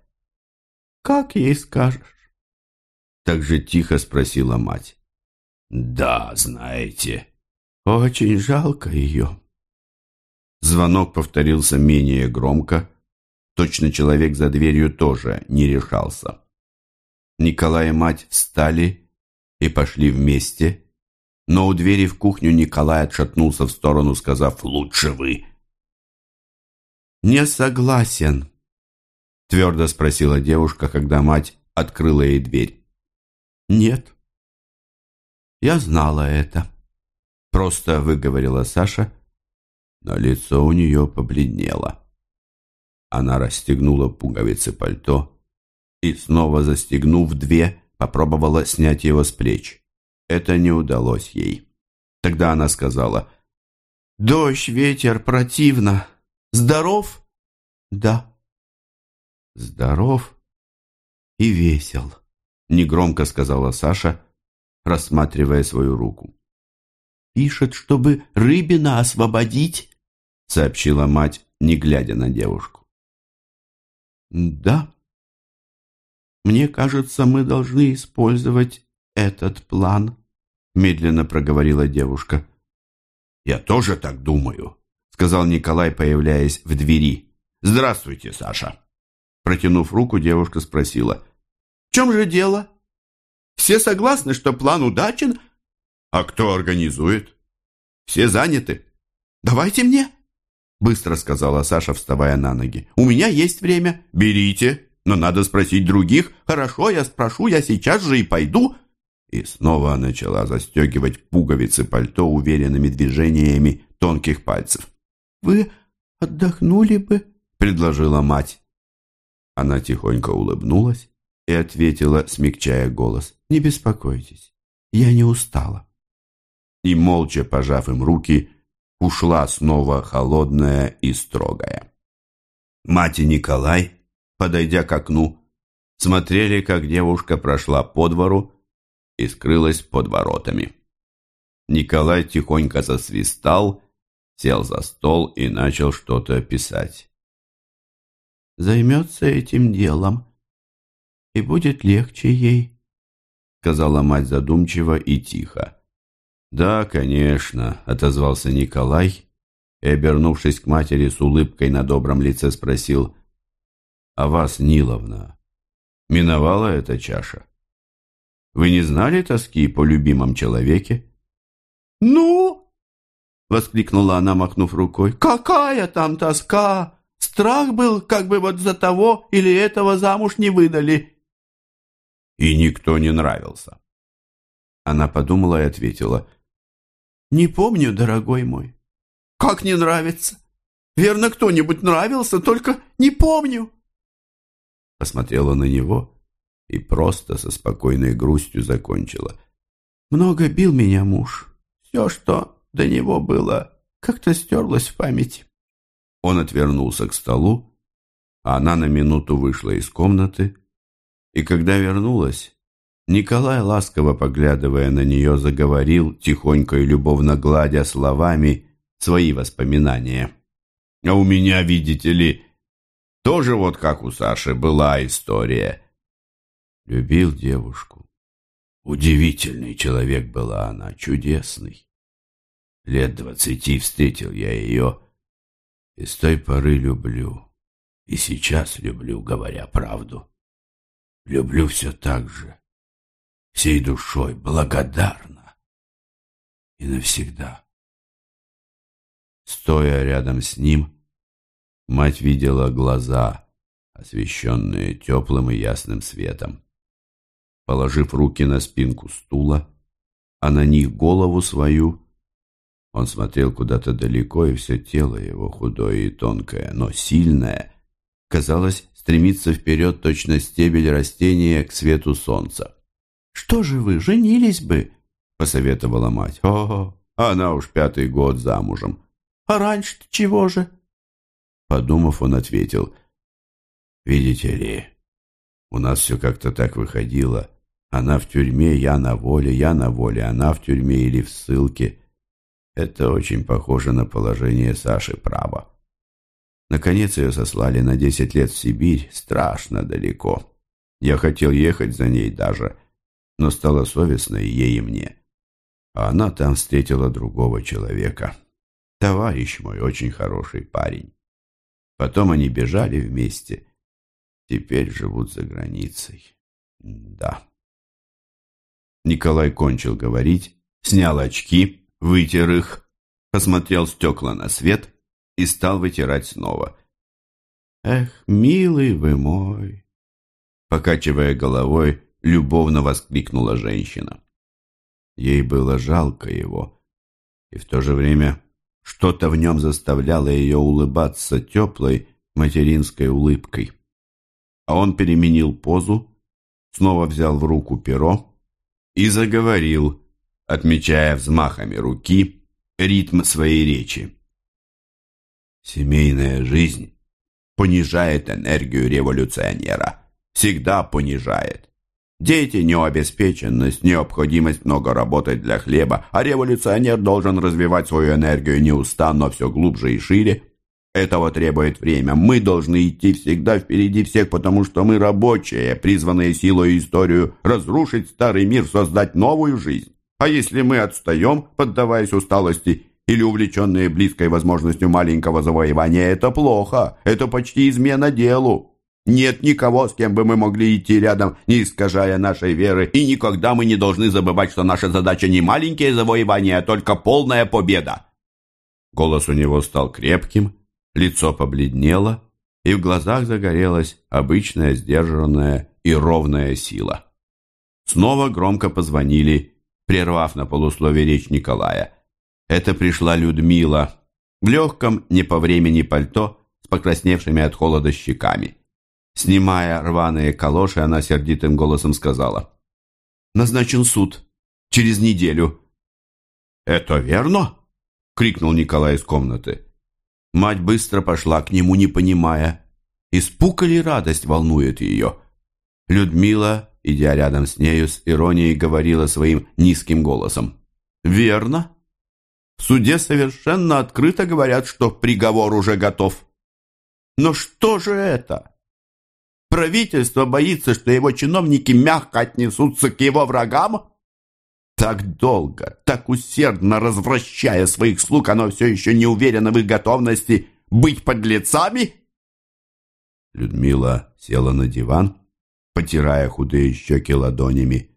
«Как ей скажешь?» Так же тихо спросила мать. «Да, знаете». «Очень жалко ее». Звонок повторился менее громко. Точно человек за дверью тоже не решался. Николай и мать встали и пошли вместе, но у двери в кухню Николай отшатнулся в сторону, сказав «Лучше вы». «Не согласен», — твердо спросила девушка, когда мать открыла ей дверь. «Нет, я знала это», — просто выговорила Саша, но лицо у нее побледнело. Она расстегнула пуговицы пальто и, снова застегнув две, попробовала снять его с плеч. Это не удалось ей. Тогда она сказала, «Дождь, ветер, противно. Здоров?» «Да». «Здоров и весел», — негромко сказала Саша, рассматривая свою руку. «Пишет, чтобы Рыбина освободить», — сообщила мать, не глядя на девушку. «Да», «Мне кажется, мы должны использовать этот план», — медленно проговорила девушка. «Я тоже так думаю», — сказал Николай, появляясь в двери. «Здравствуйте, Саша». Протянув руку, девушка спросила. «В чем же дело? Все согласны, что план удачен? А кто организует? Все заняты. Давайте мне», — быстро сказала Саша, вставая на ноги. «У меня есть время. Берите», но надо спросить других. Хорошо, я спрошу, я сейчас же и пойду». И снова начала застегивать пуговицы пальто уверенными движениями тонких пальцев. «Вы отдохнули бы?» — предложила мать. Она тихонько улыбнулась и ответила, смягчая голос. «Не беспокойтесь, я не устала». И, молча пожав им руки, ушла снова холодная и строгая. Мать и Николай подойдя к окну, смотрели, как девушка прошла по двору и скрылась под воротами. Николай тихонько засвистал, сел за стол и начал что-то писать. «Займется этим делом, и будет легче ей», сказала мать задумчиво и тихо. «Да, конечно», — отозвался Николай и, обернувшись к матери с улыбкой на добром лице, спросил, а вас, Ниловна, миновала эта чаша? Вы не знали тоски по любимом человеке? «Ну?» — воскликнула она, махнув рукой. «Какая там тоска! Страх был, как бы вот за того или этого замуж не выдали». И никто не нравился. Она подумала и ответила. «Не помню, дорогой мой. Как не нравится? Верно, кто-нибудь нравился, только не помню» посмотрела на него и просто со спокойной грустью закончила. «Много бил меня муж. Все, что до него было, как-то стерлось в памяти». Он отвернулся к столу, а она на минуту вышла из комнаты, и когда вернулась, Николай, ласково поглядывая на нее, заговорил, тихонько и любовно гладя словами свои воспоминания. «А у меня, видите ли, тоже вот как у Саши была история. Любил девушку. Удивительный человек была она, чудесный. Лет двадцати встретил я ее, и с той поры люблю. И сейчас люблю, говоря правду. Люблю все так же, всей душой, благодарна. И навсегда. Стоя рядом с ним, Мать видела глаза, освещенные теплым и ясным светом. Положив руки на спинку стула, а на них голову свою, Он смотрел куда-то далеко, и все тело его, худое и тонкое, но сильное, казалось, стремится вперед точно стебель растения к свету солнца. «Что же вы, женились бы?» — посоветовала мать. «О, она уж пятый год замужем». «А раньше-то чего же?» Подумав, он ответил. «Видите ли, у нас все как-то так выходило. Она в тюрьме, я на воле, я на воле, она в тюрьме или в ссылке. Это очень похоже на положение Саши Право. Наконец ее сослали на десять лет в Сибирь, страшно далеко. Я хотел ехать за ней даже, но стало совестно и ей, и мне. А она там встретила другого человека. Товарищ мой, очень хороший парень. Потом они бежали вместе. Теперь живут за границей. Да. Николай кончил говорить, снял очки, вытер их, посмотрел стекла на свет и стал вытирать снова. «Эх, милый вы мой!» Покачивая головой, любовно воскликнула женщина. Ей было жалко его, и в то же время что-то в нем заставляло ее улыбаться теплой материнской улыбкой. А он переменил позу, снова взял в руку перо и заговорил, отмечая взмахами руки ритм своей речи. Семейная жизнь понижает энергию революционера. Всегда понижает. Дети, необеспеченность, необходимость много работать для хлеба, а революционер должен развивать свою энергию неустанно, все глубже и шире. Этого требует время. Мы должны идти всегда впереди всех, потому что мы рабочие, призванные силой и историю разрушить старый мир, создать новую жизнь. А если мы отстаем, поддаваясь усталости, или увлеченные близкой возможностью маленького завоевания, это плохо, это почти измена делу. Нет никого, с кем бы мы могли идти рядом, не искажая нашей веры, и никогда мы не должны забывать, что наша задача не маленькие завоевания, а только полная победа. Голос у него стал крепким, лицо побледнело, и в глазах загорелась обычная сдержанная и ровная сила. Снова громко позвонили прервав на полусловие речь Николая. Это пришла Людмила в легком, не по времени пальто, с покрасневшими от холода щеками. Снимая рваные калоши, она сердитым голосом сказала. «Назначен суд. Через неделю». «Это верно?» — крикнул Николай из комнаты. Мать быстро пошла к нему, не понимая. Испуг или радость волнует ее. Людмила идя рядом с нею, с иронией говорила своим низким голосом. «Верно. В суде совершенно открыто говорят, что приговор уже готов. Но что же это? Правительство боится, что его чиновники мягко отнесутся к его врагам? Так долго, так усердно развращая своих слуг, оно все еще не уверено в их готовности быть подлецами?» Людмила села на диван потирая худые щеки ладонями.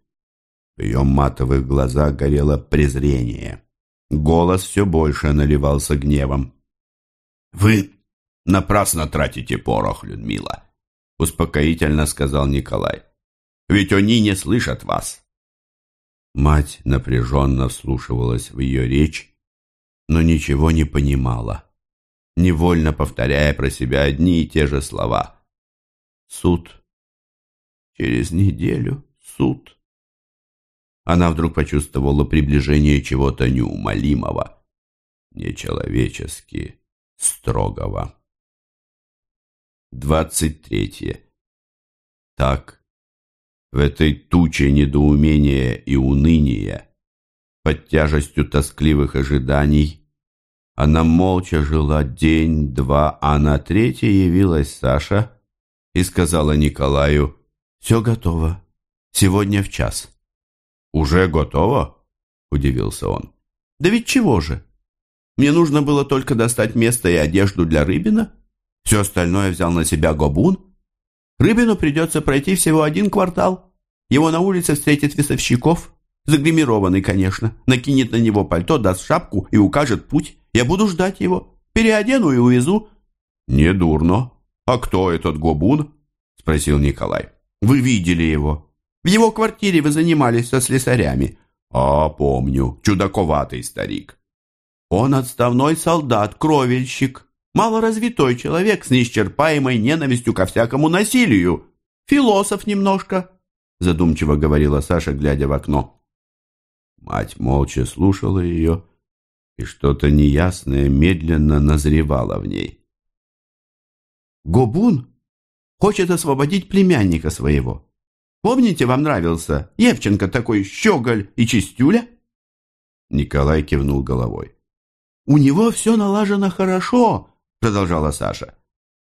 В ее матовых глазах горело презрение. Голос все больше наливался гневом. «Вы напрасно тратите порох, Людмила», — успокоительно сказал Николай. «Ведь они не слышат вас». Мать напряженно вслушивалась в ее речь, но ничего не понимала, невольно повторяя про себя одни и те же слова. «Суд Через неделю суд. Она вдруг почувствовала приближение чего-то неумолимого, нечеловечески строгого. Двадцать третье. Так, в этой туче недоумения и уныния, под тяжестью тоскливых ожиданий, она молча жила день-два, а на третий явилась Саша и сказала Николаю, «Все готово. Сегодня в час». «Уже готово?» – удивился он. «Да ведь чего же? Мне нужно было только достать место и одежду для Рыбина. Все остальное взял на себя Гобун. Рыбину придется пройти всего один квартал. Его на улице встретит весовщиков, загримированный, конечно, накинет на него пальто, даст шапку и укажет путь. Я буду ждать его, переодену и увезу». «Недурно. А кто этот Гобун?» – спросил Николай. Вы видели его. В его квартире вы занимались со слесарями. А, помню, чудаковатый старик. Он отставной солдат, кровельщик, малоразвитой человек с неисчерпаемой ненавистью ко всякому насилию. Философ немножко, задумчиво говорила Саша, глядя в окно. Мать молча слушала ее, и что-то неясное медленно назревало в ней. Гобун хочет освободить племянника своего. Помните, вам нравился Евченко такой щеголь и чистюля? Николай кивнул головой. «У него все налажено хорошо», — продолжала Саша.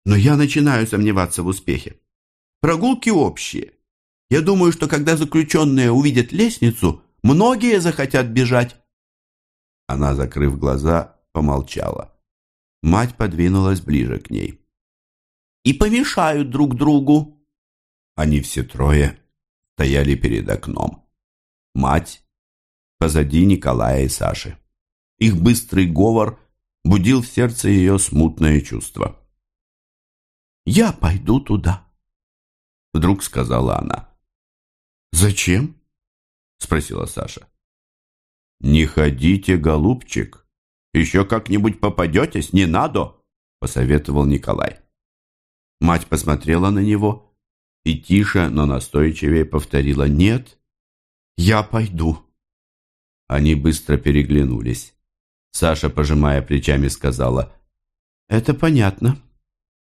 «Но я начинаю сомневаться в успехе. Прогулки общие. Я думаю, что когда заключенные увидят лестницу, многие захотят бежать». Она, закрыв глаза, помолчала. Мать подвинулась ближе к ней. «И помешают друг другу». Они все трое стояли перед окном. Мать позади Николая и Саши. Их быстрый говор будил в сердце ее смутное чувство. «Я пойду туда», — вдруг сказала она. «Зачем?» — спросила Саша. «Не ходите, голубчик. Еще как-нибудь попадетесь, не надо», — посоветовал Николай. Мать посмотрела на него и тише, но настойчивее повторила «Нет, я пойду». Они быстро переглянулись. Саша, пожимая плечами, сказала «Это понятно».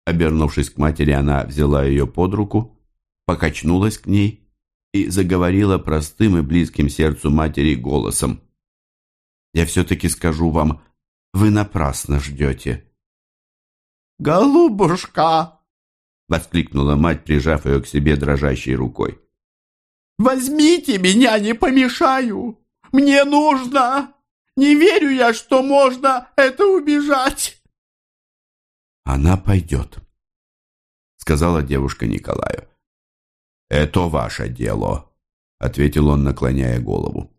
Обернувшись к матери, она взяла ее под руку, покачнулась к ней и заговорила простым и близким сердцу матери голосом. «Я все-таки скажу вам, вы напрасно ждете». «Голубушка!» — воскликнула мать, прижав ее к себе дрожащей рукой. «Возьмите меня, не помешаю! Мне нужно! Не верю я, что можно это убежать!» «Она пойдет», — сказала девушка Николаю. «Это ваше дело», — ответил он, наклоняя голову.